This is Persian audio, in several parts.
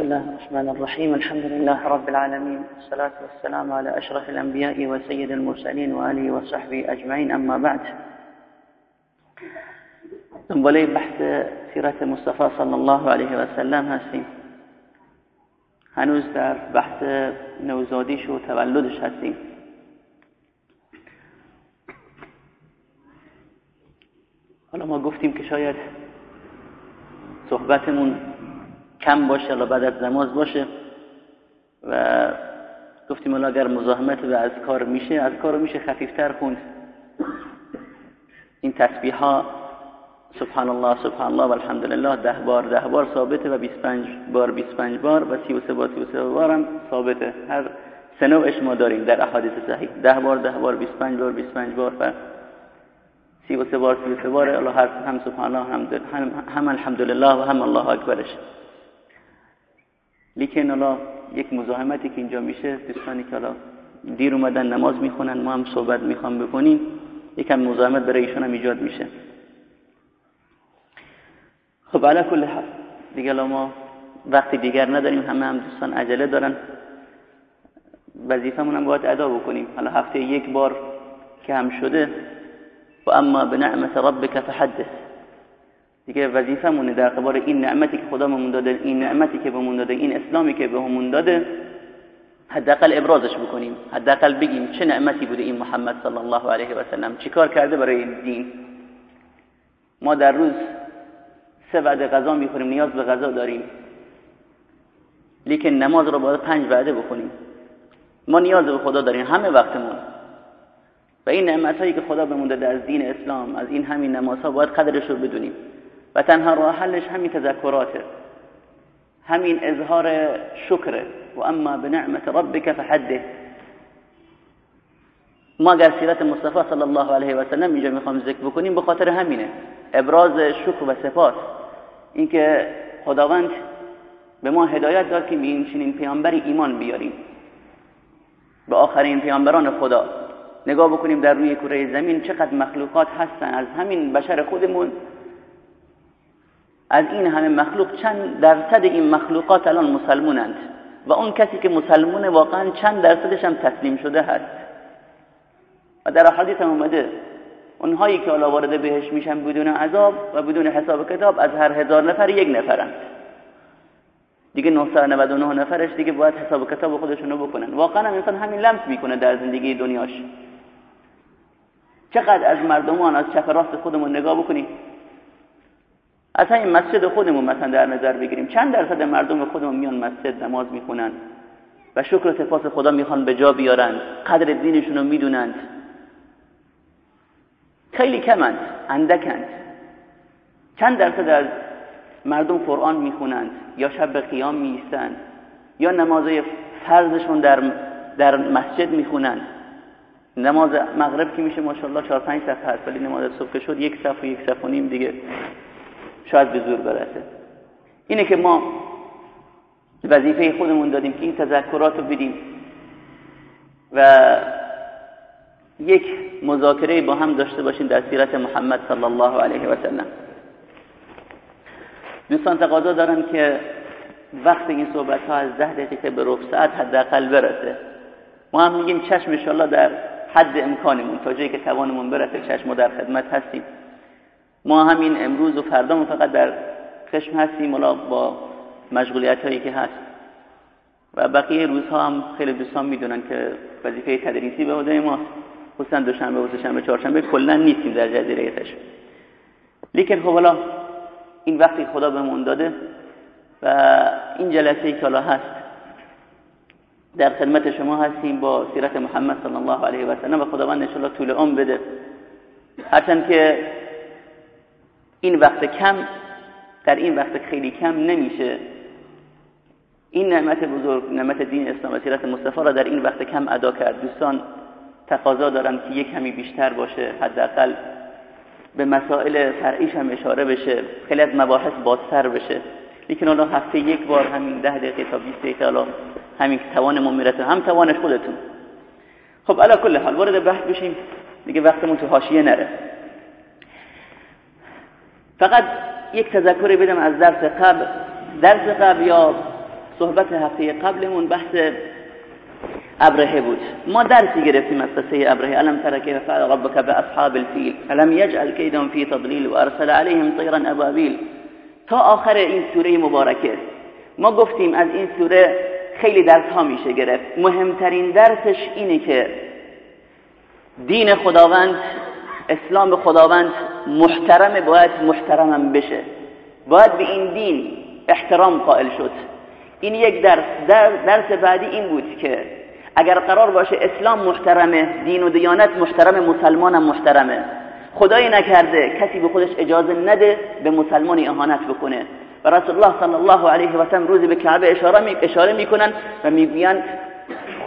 بسم الله الرحمن الرحيم. الحمد لله رب العالمين. الصلاة والسلام على أشرف الأنبياء وسيد المرسلين وآله وصحبه أجمعين. أما بعد. دنباله بحث سیرت مصطفى صلى الله عليه وسلم هستیم هنوز در بحث نوزادیش و تولدش هستیم. حالا ما گفتیم که صحبتمون کم باشه حالا بعد از نماز باشه. و گفتیم حالا اگر مزاحمت به از کار میشه از کار میشه خفیفتر خوند. این تسبیح ها سبحان الله سبحان الله و الحمدلله ده بار ده بار ثابته و 25 بار 25 بار و 33 بار 33 بار هم ثابته. هر سه نوعش ما داریم در احادیث صحیح. ده بار ده بار 25 بار 25 بار و 33 بار 33 بار. الله هر هم سبحان الله هم هم الحمدلله و هم الله اکبرش. لیکن حالا یک مزاحمتی که اینجا میشه دوستانی که حالا دیر اومدن نماز می‌خونن ما هم صحبت می‌خوام بکنیم یکم مزاحمت برای ایشون هم ایجاد میشه. خب علا کل حال. دیگه ما وقتی دیگر نداریم همه هم دوستان عجله دارن. وظیفمون هم باید ادا بکنیم. حالا هفته یک بار که هم شده و اما به نعمت ربک فحدث. دیگه وظیفمونه در قبال این نعمتی که خدا بهمون داده این نعمتی که بهمون داده این اسلامی که بهمون داده حداقل ابرازش بکنیم. حداقل بگیم چه نعمتی بوده این محمد صلی الله علیه و سلم. چیکار کرده برای این دین؟ ما در روز سه وعده غذا می‌خوریم نیاز به غذا داریم. لیکن نماز رو باید پنج وعده بکنیم ما نیاز به خدا داریم همه وقتمون. و این نعمت هایی که خدا بهمون داده از دین اسلام از این همین نمازها باید قدرش رو بدونیم. و تنها راه حلش همین تذکراته. همین اظهار شکره. و اما به نعمت ربک فحده. ما اگر سیرت مصطفی صلی الله علیه و سلم اینجا می‌خوام ذکر بکنیم به خاطر همینه. ابراز شکر و سپاس اینکه خداوند به ما هدایت داد که این چنین پیامبری ایمان بیاریم. به آخرین پیامبران خدا. نگاه بکنیم در روی کره زمین چقدر مخلوقات هستن. از همین بشر خودمون از این همه مخلوق چند درصد این مخلوقات الان مسلمونند و اون کسی که مسلمونه واقعا چند درصدش هم تسلیم شده هست. و در حدیث هم اومده اونهایی که حالا وارد بهش میشن بدون عذاب و بدون حساب کتاب از هر هزار نفر یک نفرند. دیگه 999 نفرش دیگه باید حساب کتاب خودشونو بکنن. واقعا هم انسان همین لمس می‌کنه در زندگی دنیاش. چقدر از مردمان از چپ راست خودمون نگاه بکنیم؟ از همین مسجد خودمون مثلا در نظر بگیریم. چند درصد مردم خودمون میان مسجد نماز می‌خونن و شکر و سپاس خدا می‌خوان به جا بیارن. قدر دینشون رو می‌دونند. خیلی کمند اندکند. چند درصد از مردم قرآن می‌خونند یا شب قیام میستند یا نمازهای فرضشون در, در مسجد می‌خونند. نماز مغرب که میشه ماشاءالله چهار پنج صفحه هست ولی نماز صبح شد یک صفحه یک صفحه نیم دیگه. شاید به زور برسه. اینه که ما وظیفه خودمون دادیم که این تذکرات رو بدیم و یک مذاکره با هم داشته باشیم در سیرت محمد صلی الله علیه و سلم. دوستان تقاضا دارن که وقت این صحبت ها از ده دقیقه به ربع ساعت حداقل برسه. ما هم میگیم چشم انشالله در حد امکانمون تا جایی که توانمون برسه چشم در خدمت هستیم. ما همین امروز و فردا فقط در خشم هستیم ولی با مشغولیت هایی که هست. و بقیه روزها هم خیلی دوستان می‌دونن که وظیفه تدریسی به عهده ما. خصوصا دوشنبه و سهشنبه چهارشنبه کلا نیستیم در جزیره تش لیکن خب حالا این وقتی خدا بهمون داده و این جلسه ای که حالا هست در خدمت شما هستیم با سیرت محمد صلی الله علیه و سلم و خداوند ان طول عمر بده. هرچند که این وقت کم در این وقت خیلی کم نمیشه. این نعمت بزرگ نعمت دین اسلام و سیرت مصطفی را در این وقت کم ادا کرد. دوستان تقاضا دارن که یک کمی بیشتر باشه حداقل به مسائل فرعیش هم اشاره بشه. خیلی از مباحث بازتر بشه. لیکن حالا هفته یک بار همین ده دقیقه تا 20 دقیقه حالا همین که توانمون می‌رسه هم توانش خودتون. خب علا کل حال وارد بحث بشیم. دیگه وقتمون تو حاشیه نره. فقط یک تذکری بدم از درس قبل. درس قبل یا صحبت هفته قبلمون بحث ابرهه بود. ما درسی گرفتیم از قصه ابرهه. الم ترى كيف فعل ربك باصحاب الفیل؟ الم يجعل كيدهم في تضليل وارسل عليهم طيرا ابابيل تا آخر این سوره مبارکه. ما گفتیم از این سوره خیلی درس ها میشه گرفت. مهمترین درسش اینه که دین خداوند اسلام خداوند محترم باید محترمم بشه. باید به این دین احترام قائل شد. این یک درس درس بعدی این بود که اگر قرار باشه اسلام محترمه دین و دیانت محترم مسلمانم محترمه. خدایی نکرده کسی به خودش اجازه نده به مسلمانی اهانت بکنه. و رسول الله صلی الله علیه و سلم روزی به کعبه اشاره می اشاره می‌کنن و می‌گوین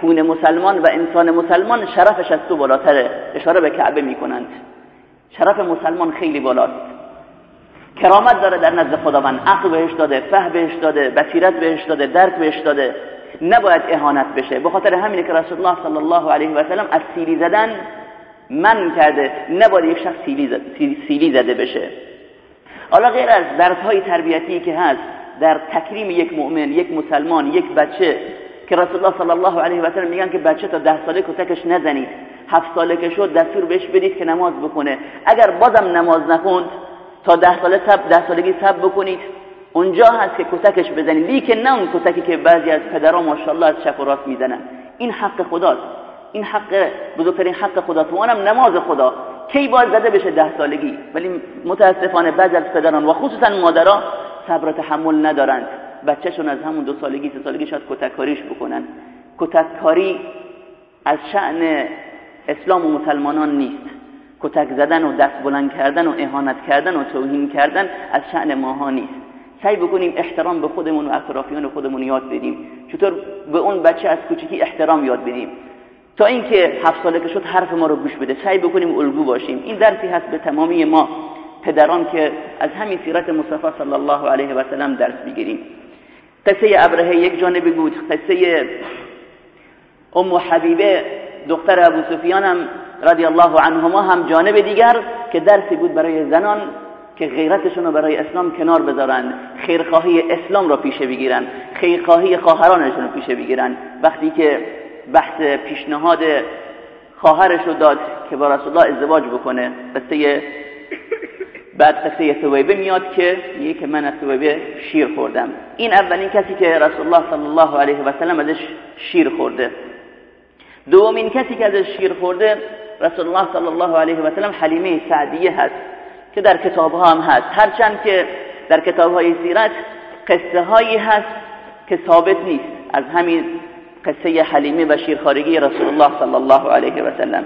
خون مسلمان و انسان مسلمان شرفش از تو بالاتره. اشاره به کعبه می‌کنند. شرف مسلمان خیلی بالاست. کرامت داره در نزد خداوند. عقل بهش داده فهم بهش داده بصیرت بهش داده درک بهش داده. نباید اهانت بشه. به خاطر همینه که رسول الله صلی الله علیه و سلم از سیلی زدن من کرده. نباید یک شخص سیلی, زده بشه. حالا غیر از درس های تربیتی که هست در تکریم یک مؤمن یک مسلمان یک بچه که رسول الله صلی الله علیه و سلم میگن که بچه تا ده ساله کتکش نزنید. هفت ساله که شد دستور بهش بدید که نماز بکنه اگر بازم نماز نخوند تا ده ساله سب ده سالگی سب بکنید. اونجا هست که کتکش بزنید. لیکن نه اون کتکی که بعضی از پدرها ماشاءالله از چپ و راست می‌زنن این حق خداست. این حق بزرگترین حق خداست. و نماز خدا. کی باید زده بشه ده سالگی؟ ولی متاسفانه بعضی از پدران و خصوصا مادرها صبر تحمل ندارند. بچهشون از همون دو سالگی سه سالگی شاید کتککاریش بکنن. کتککاری از شأن اسلام و مسلمانان نیست. کتک زدن و دست بلند کردن و اهانت کردن و توهین کردن از شأن ماها نیست. سعی بکنیم احترام به خودمون و اطرافیان خودمون یاد بدیم. چطور به اون بچه از کوچکی احترام یاد بدیم؟ تا اینکه هفت ساله که شد حرف ما رو گوش بده. سعی بکنیم الگو باشیم. این درسی هست به تمامی ما پدران که از همین سیرت مصطفی صلی الله علیه و سلم درس بگیریم قصه ابرهه یک جانبی بود. قصه ام حبیبه دختر ابو سفیان هم رضی الله عنهما هم جانب دیگر که درسی بود برای زنان که غیرتشون رو برای اسلام کنار بذارن خیرخواهی اسلام رو پیشه بگیرن خیرخواهی خواهرانشون رو پیشه بگیرن. وقتی که بحث پیشنهاد خواهرش رو داد که با رسول الله ازدواج بکنه قصه بعد قصه ثویبه میاد که میگه که من از ثویبه شیر خوردم. این اولین کسی که رسول الله صلی الله علیه و سلم ازش شیر خورده. دومین کسی که ازش شیر خورده رسول الله صلی الله علیه و سلم حلیمه سعدیه هست که در کتاب ها هم هست. هرچند که در کتاب های سیرت قصه هایی هست که ثابت نیست از همین قصه حلیمه و شیرخارگی رسول الله صلی الله علیه و سلم.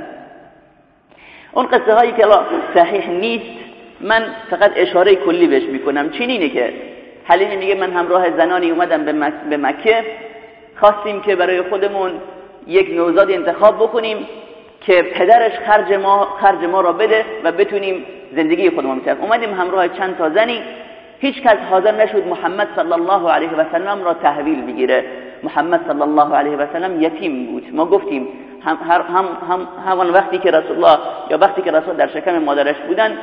اون قصه هایی که صحیح نیست من فقط اشاره کلی بهش می‌کنم. چینینه که حلیمه میگه من همراه زنانی اومدم به مکه خواستیم که برای خودمون یک نوزاد انتخاب بکنیم که پدرش خرج ما, خرج ما را بده و بتونیم زندگی خودمون بکنیم اومدیم همراه چند تا زنی. هیچ کس حاضر نشد محمد صلی الله علیه و سلم را تحویل بگیره. محمد صلی الله علیه و سلم یتیم بود. ما گفتیم هم, هم, هم همان وقتی که رسول الله یا وقتی که رسول در شکم مادرش بودن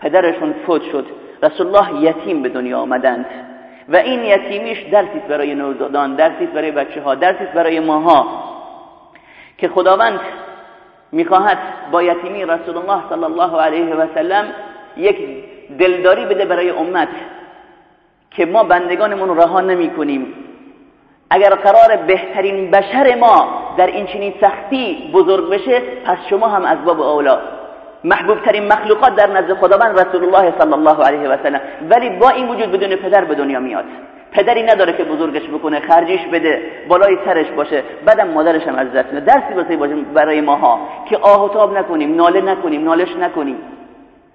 پدرشون فوت شد. رسول الله یتیم به دنیا آمدند. و این یتیمیش درسی برای نوزادان درسی برای بچه ها درسی برای ماها. که خداوند می‌خواهد با یتیمی رسول الله صلی الله علیه و سلم یک دلداری بده برای امت که ما بندگانمون رها نمی کنیم اگر قرار بهترین بشر ما در این چنین سختی بزرگ بشه پس شما هم از باب اولا محبوب ترین مخلوقات در نزد خداوند رسول الله صلی الله علیه و سلم. ولی با این وجود بدون پدر به دنیا میاد. پدری نداره که بزرگش بکنه خرجیش بده بالای سرش باشه. بعدم مادرش هم از دست درسی واسه باشه برای ماها که آه و تاب نکنیم ناله نکنیم نالش نکنیم.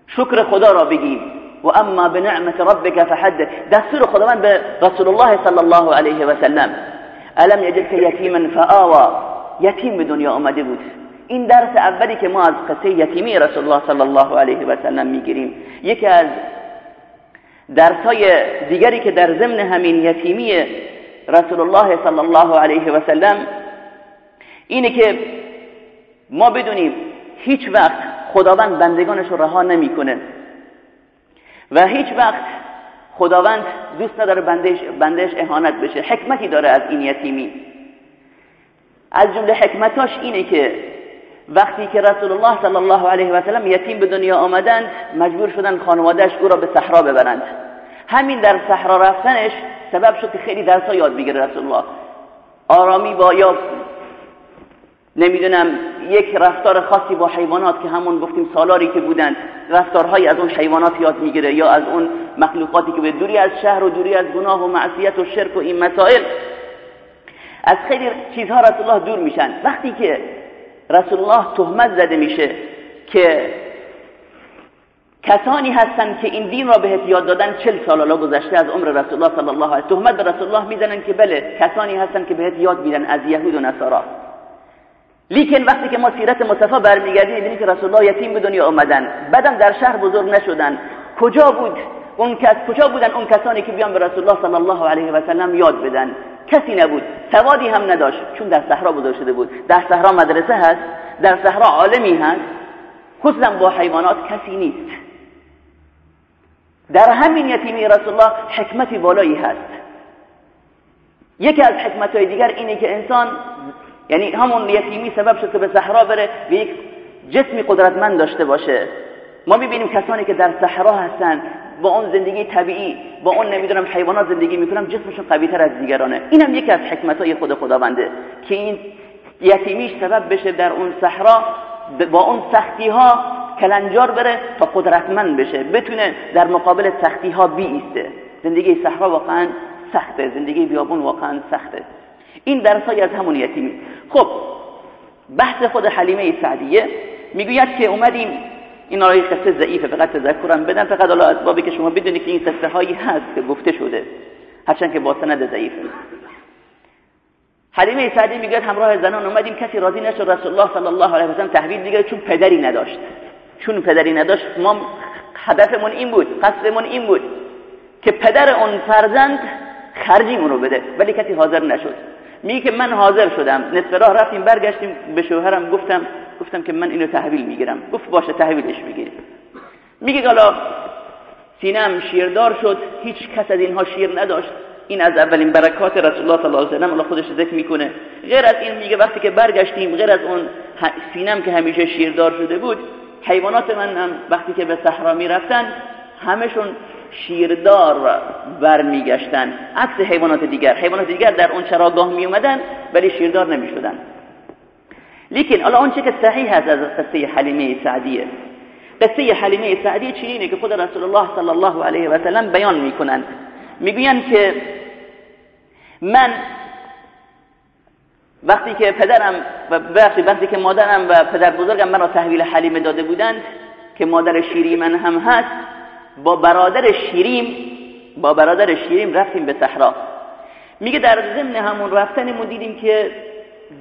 شکر خدا را بگیم. و اما به نعمت ربک فحد. دستور خداوند به رسول الله صلی الله علیه و سلم. الم یجدک یتیما فآوا یتیم به دنیا آمده بود. این درس اولی که ما از قصه یتیمی رسول الله صلی الله علیه و سلم می‌گیریم. یکی از درسای دیگری که در ضمن همین یتیمی رسول الله صلی الله علیه و سلم اینه که ما بدونیم هیچ وقت خداوند بندگانش رو رها نمی‌کنه. و هیچ وقت خداوند دوست نداره بندش, بندش اهانت بشه. حکمتی داره از این یتیمی. از جمله حکمتاش اینه که وقتی که رسول الله صلی الله علیه و سلم یتیم به دنیا آمدند مجبور شدن خانوادهش او را به صحرا ببرند. همین در صحرا رفتنش سبب شد که خیلی درسا یاد بگیره رسول الله آرامی با یا نمی‌دونم یک رفتار خاصی با حیوانات که همون گفتیم سالاری که بودند رفتارهایی از اون حیوانات یاد می‌گیره یا از اون مخلوقاتی که به دوری از شهر و دوری از گناه و معصیت و شرک و این مسائل. از خیلی چیزها رسول الله دور میشن. وقتی که رسول الله تهمت زده میشه که کسانی هستند که این دین را بهت یاد دادن چل سال الله گذشته از عمر رسول الله صلی الله علیه تهمت به رسول الله می‌زنن که بله کسانی هستند که بهت یاد میدن از یهود و نصارا. لیکن وقتی که ما سیرت مصطفی برمیگردیم می‌بینیم که رسول الله یتیم به دنیا آمدن. بعدم در شهر بزرگ نشدن. کجا بود اون کس کجا بودن اون کسانی که بیان به رسول الله صلی الله علیه و سلم یاد بدن؟ کسی نبود. سوادی هم نداشت چون در صحرا بزرگ شده بود. در صحرا مدرسه هست در صحرا عالمی هست. خصوصا با حیوانات کسی نیست. در همین یتیمی رسول الله حکمتی بالایی هست. یکی از حکمتهای دیگر اینه که انسان یعنی همون یتیمی سبب شد که به صحرا بره و یک جسمی قدرتمند داشته باشه. ما می‌بینیم کسانی که در صحرا هستن با اون زندگی طبیعی با اون نمی‌دونم حیوانات زندگی می‌کنن جسمشون قوی تر از دیگرانه. اینم یکی از حکمت های خود خداونده که این یتیمیش سبب بشه در اون صحرا با اون سختی ها کلنجار بره تا قدرتمند بشه بتونه در مقابل سختی ها بیسته زندگی صحرا واقعا سخته زندگی بیابون واقعا سخته. این درسای از همون یتیمی. خب بحث خود حلیمه سعدیه می‌گوید که اومدیم این آیه قصه ضعیفه فقط تذکرم بدن. فقط حالا اسبابی که شما بدونید که این قصه هایی هست که گفته شده. هرچند که با سند ضعیفه. حلیمه سعدی میگه همراه زنان اومدیم کسی راضی نشد. رسول الله صلی الله علیه و سلم تحویل دیگه چون پدری نداشت. چون پدری نداشت ما هدفمون این بود قصدمون این بود که پدر اون فرزند خرجیمون رو بده. ولی کسی حاضر نشد. میگه که من حاضر شدم. نصف راه رفتیم برگشتیم به شوهرم گفتم گفتم که من اینو تحویل می‌گیرم. گفت باشه تحویلش می‌گیری. میگه حالا سینم شیردار شد هیچ کس از اینها شیر نداشت. این از اولین برکات رسول الله صلی الله علیه و الله خودش ذکر می‌کنه. غیر از این میگه وقتی که برگشتیم غیر از اون سینم که همیشه شیردار شده بود حیوانات من هم وقتی که به صحرا می‌رفتن همشون شیردار برمیگشتن. عکس حیوانات دیگر. حیوانات دیگر در اون چراگاه می اومدن ولی شیردار نمی شدن لیکن الان اون که صحیح هست از قصه حلیمه سعدیه. قصه حلیمه سعدیه چنینه که خود رسول الله صلی الله علیه و سلم بیان می‌کنند می‌گویند که من وقتی که پدرم و وقتی که مادرم و پدر بزرگم من را تحویل حلیمه داده بودند که مادر شیری من هم هست با برادر شیریم با برادر شیریم رفتیم به صحرا. میگه در ضمن همون رفتنمون دیدیم که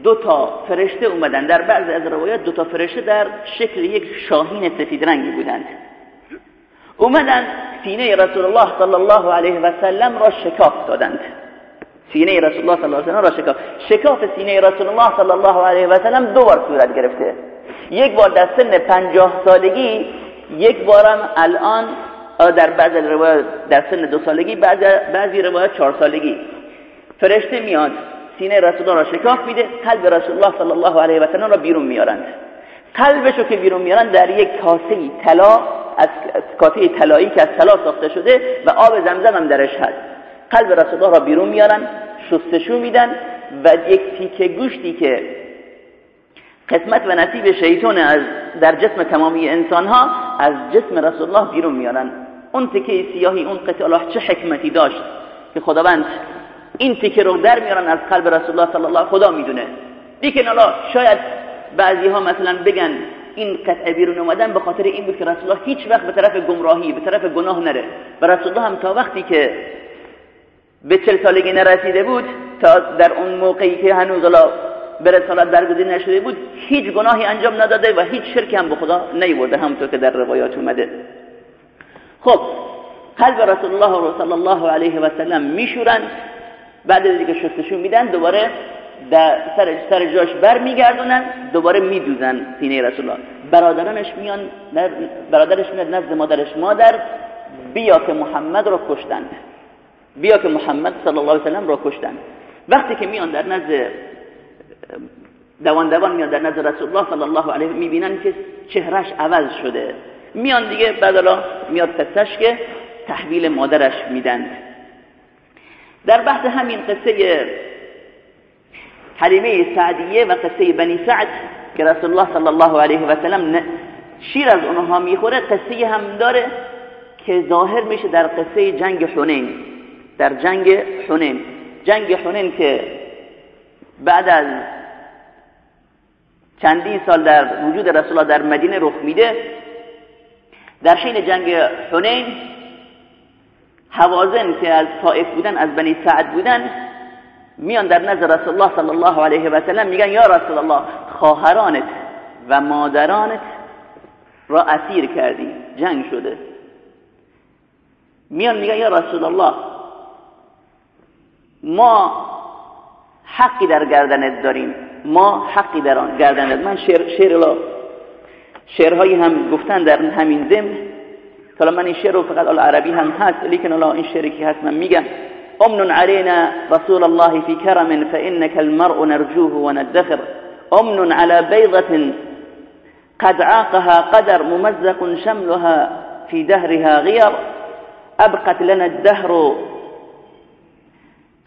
دو تا فرشته اومدن. در بعض از روایات دو تا فرشته در شکل یک شاهین سفید رنگی بودند. اومدن سینه رسول الله صلی الله علیه و سلم را شکاف دادند. سینه رسول الله صلی الله علیه و سلم را شکاف. شکاف سینه رسول الله صلی الله علیه و سلم دو بار صورت گرفته. یک بار در سن پنجاه سالگی یک بارم الان در بعض روایات در سن دو سالگی بعضی روایات چهار سالگی. فرشته میاد سینه رسول الله را شکاف میده قلب رسول الله صلی الله علیه و سلم را بیرون میارند. قلبشو که بیرون میارند در یک کاسه طلا از کاسه طلایی که از طلا ساخته شده و آب زمزم هم درش هست. قلب رسول الله را بیرون میارن شستشو میدن و یک تیکه گوشتی که قسمت و نصیب شیطان از در جسم تمامی انسان ها از جسم رسول الله بیرون میارن. اون تکه سیاهی اون قطع الله چه حکمتی داشت که خداوند این تکه رو در میارن از قلب رسول الله صلی الله خدا می‌دونه. لیکن الله شاید بعضی ها مثلا بگن این قطعه بیرون اومدن به خاطر این بود که رسول الله هیچ وقت به طرف گمراهی به طرف گناه نره. و رسول الله هم تا وقتی که به چل سالگی نرسیده بود تا در اون موقعی که هنوز الله به رسالت درگذری نشده بود هیچ گناهی انجام نداده و هیچ شرکی هم به خدا نیورده همونطور که در روایات اومده. خب قلب رسول الله صلی الله علیه و سلم میشورن بعد از اینکه شستشون میدن دوباره در سر سر جاش بر میگردونن دوباره میدوزن سینه رسول الله. برادرانش میان برادرش میاد نزد مادرش مادر بیا که محمد را کشتند بیا که محمد صلی الله علیه وسلم را کشتند وقتی که میان در نزد دوان دوان میان در نزد رسول الله صلی الله علیه می‌بینن که چهرش عوض شده. میان دیگه بدلا میاد قصهش که تحویل مادرش میدن. در بحث همین قصه حلیمه سعدیه و قصه بنی سعد که رسول الله صلی الله علیه و سلم شیر از اونها می‌خوره قصه هم داره که ظاهر میشه در قصه جنگ حنین. در جنگ حنین. جنگ حنین که بعد از چندین سال در وجود رسول الله در مدینه رخ میده در حین جنگ حنین حوازن که از طائف بودن از بنی سعد بودن میان در نظر رسول الله صلی الله علیه و سلم میگن یا رسول الله خواهرانت و مادرانت را اسیر کردی جنگ شده. میان میگن یا رسول الله ما حقی در گردنت داریم ما حقی در گردنت. من شعر شعر شعرهایی هم گفتن در همین ضمن. حالا من این شعر رو فقط عربی هم هست لیکن الله این شعری که هست من میگم. امن علينا رسول الله في كرم فإنك المرء نرجوه وندخر. امن على بيضة قد عاقها قدر ممزق شملها في دهرها غير أبقت لنا الدهر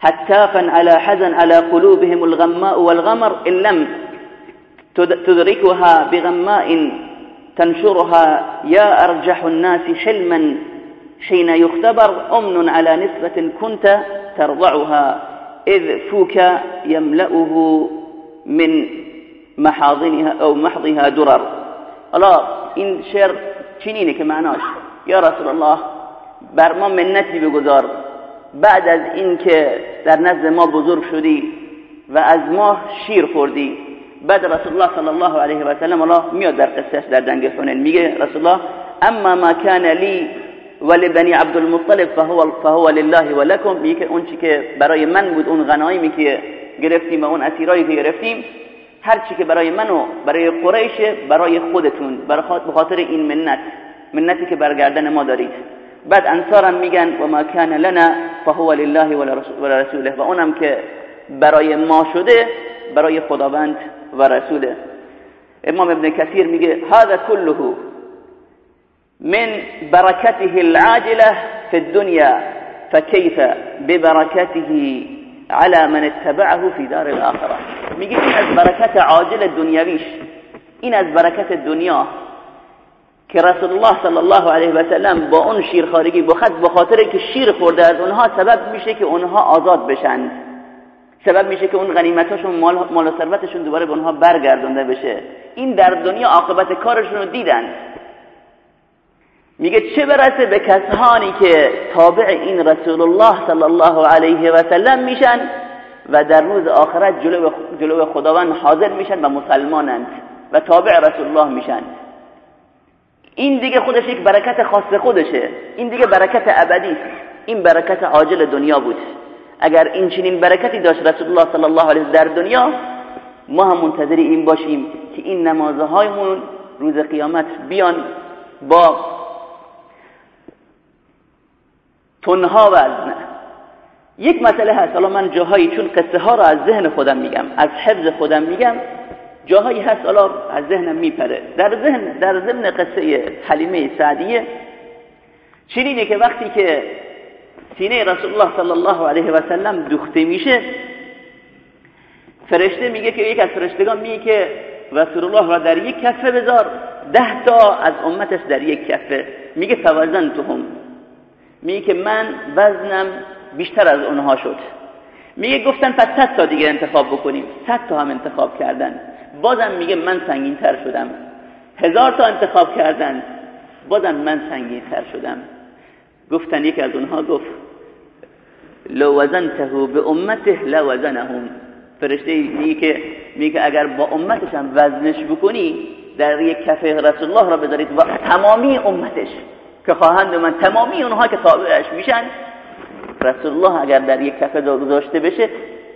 هتافا على حزن على قلوبهم الغماء والغمر. إن لم تدركها بغماء تنشرها يا أرجح الناس حلما حين يختبر أمن على نسبة كنت ترضعها إذ فوك يملأه من محاضنها أو محضها درر. الله این شعر چنینه معناش یا رسول الله بر ما منتی بگذار. بعد از اینکه در نزد ما بزرگ شدی و از ما شیر خوردی. بعد رسول الله صلی الله علیه و سلم الله میاد در قصهش در جنگ حنین. میگه رسول الله اما ما کان لی ولبنی عبد المطلب فهو, فهو لله ولکم میگه اون چی که برای من بود اون غنایمی که گرفتیم و اون اسیرایی که گرفتیم هر چی که برای من و برای قریش برای خودتون به خاطر این منت منتی که برگردن ما دارید. بعد انصارم میگن و ما کان لنا فهو لله ولرسوله و اونم که برای ما شده برای خداوند و رسوله. امام ابن کثیر میگه هذا كله من بركته العاجله في الدنيا فكيف ببركته على من اتبعه في دار الاخره میگه این از برکت عاجل دنیویش این از برکت دنیا که رسول الله صلی الله علیه و سلم با اون شیرخوارگی بخد به خاطر که شیر خورده از اونها سبب میشه که اونها آزاد بشن. سبب میشه که اون غنیمتاشون مال, مال و ثروتشون دوباره به اونها برگردونده بشه. این در دنیا عاقبت کارشون رو دیدن. میگه چه برسه به کسانی که تابع این رسول الله صلی الله علیه و سلم میشن و در روز آخرت جلو, جلو خداوند حاضر میشن و مسلمانند و تابع رسول الله میشن. این دیگه خودش یک برکت خاص خودشه. این دیگه برکت ابدی این برکت عاجل دنیا بود. اگر این چنین برکتی داشت رسول الله صلی الله علیه در دنیا ما هم منتظر این باشیم که این نمازهایمون روز قیامت بیان با تنها وزن یک مسئله هست. حالا من جاهایی چون قصه ها را از ذهن خودم میگم از حفظ خودم میگم جاهایی هست حالا از ذهنم میپره. در ذهن در ضمن قصه حلیمه سعدیه چنینه که وقتی که سینه رسول الله صلی الله علیه و سلم دوخته میشه فرشته میگه که یک از فرشتگان میگه که رسول الله را در یک کفه بذار ده تا از امتش در یک کفه میگه فوزن هم میگه که من وزنم بیشتر از اونها شد میگه گفتن پس صد تا دیگه انتخاب بکنیم صد تا هم انتخاب کردن بازم میگه من سنگین تر شدم هزار تا انتخاب کردن بازم من سنگین تر شدم گفتن یکی از اونها گفت لو وزنته به امته لوزنهم. فرشته میگه که میگه اگر با امتش هم وزنش بکنی در یک کفه رسول الله را بذارید و تمامی امتش که خواهند من تمامی اونها که تابعش میشن. رسول الله اگر در یک کفه گذاشته بشه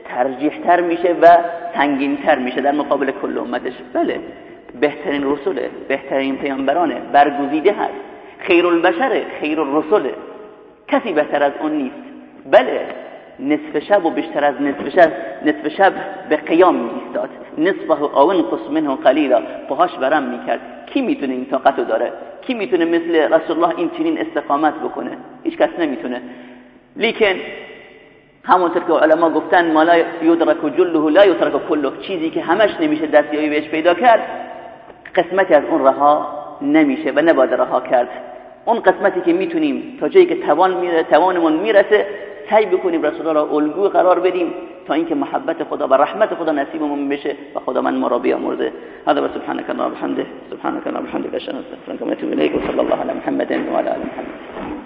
ترجیح تر میشه و سنگین تر میشه در مقابل کل امتش. بله بهترین رسوله بهترین پیامبرانه برگزیده هست. خیر البشره خیر الرسله کسی بهتر از اون نیست. بله نصف شب و بیشتر از نصف شب نصف شب به قیام میستاد نصفه او انقص منه قلیلا. پاهاش برم می‌کرد. کی می‌تونه این طاقتو داره؟ کی می‌تونه مثل رسول الله این چنین استقامت بکنه؟ هیچ کس نمی‌تونه. لیکن همونطور که علما گفتن ما لا یدرک جله لا یترک کله. چیزی که همش نمیشه دستیابی بهش پیدا کرد قسمتی از اون رها نمیشه و نباید رها کرد. اون قسمتی که می‌تونیم تا جایی که توان میره توانمون می‌رسه سعی بکنیم رسول الله را الگو قرار بدیم تا اینکه محبت خدا و رحمت خدا نصیبمون بشه و خدا من ما را بیامرزه. هذا و سبحانك اللهم وبحمده سبحانك اللهم وبحمدك اشهد ان لا اله الا انت استغفرك واتوب اليك وصلى الله على محمد وعلى ال محمد.